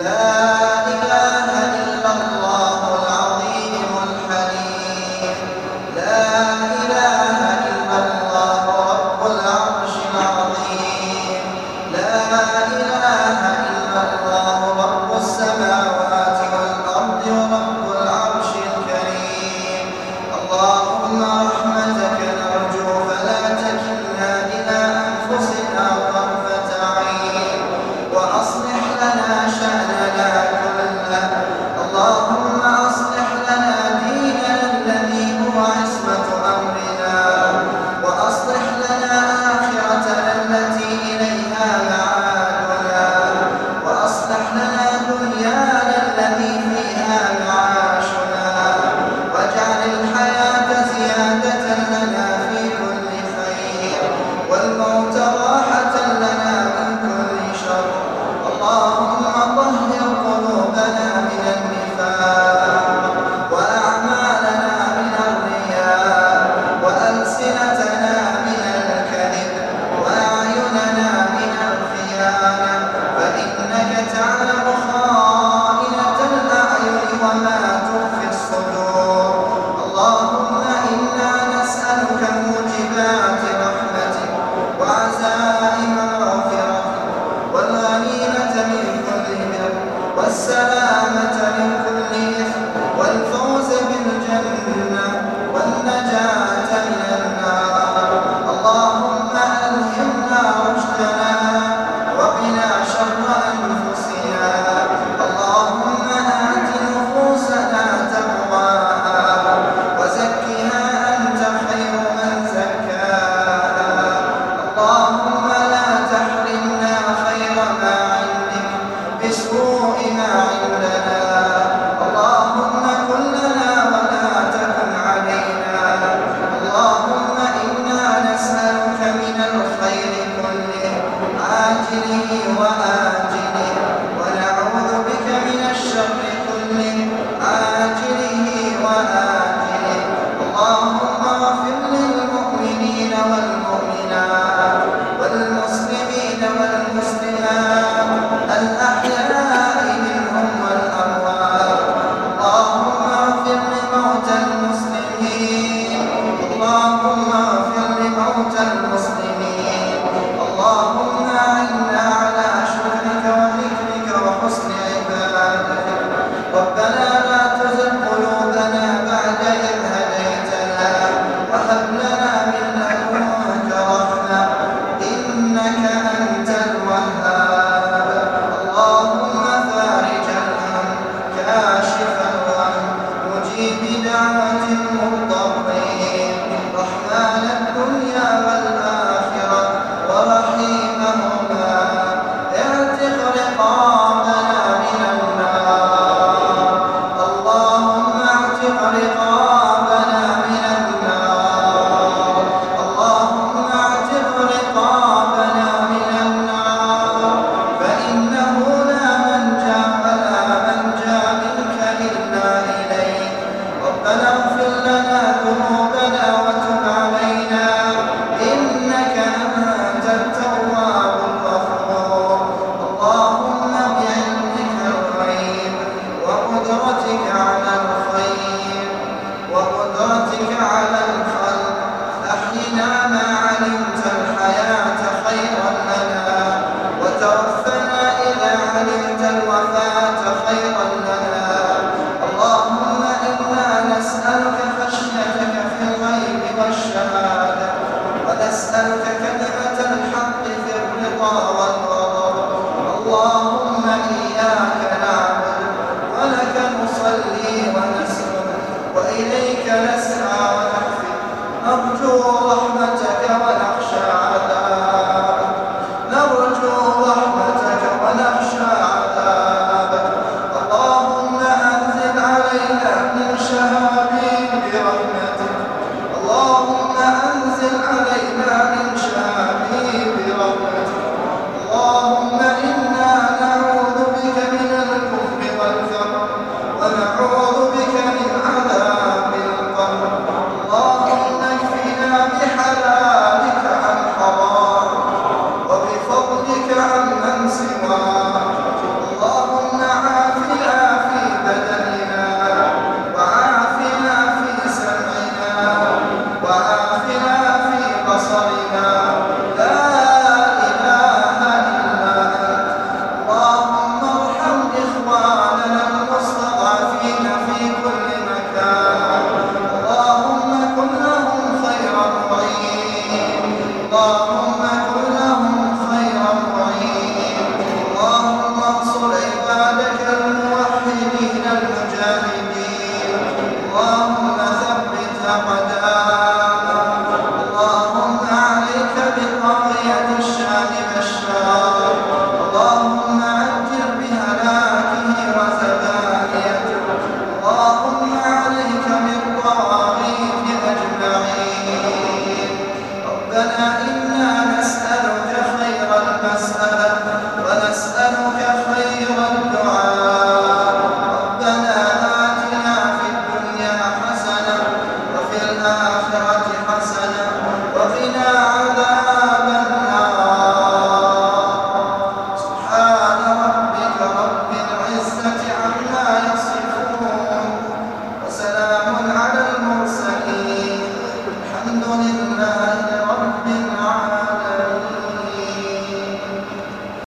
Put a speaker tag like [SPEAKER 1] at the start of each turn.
[SPEAKER 1] بسوء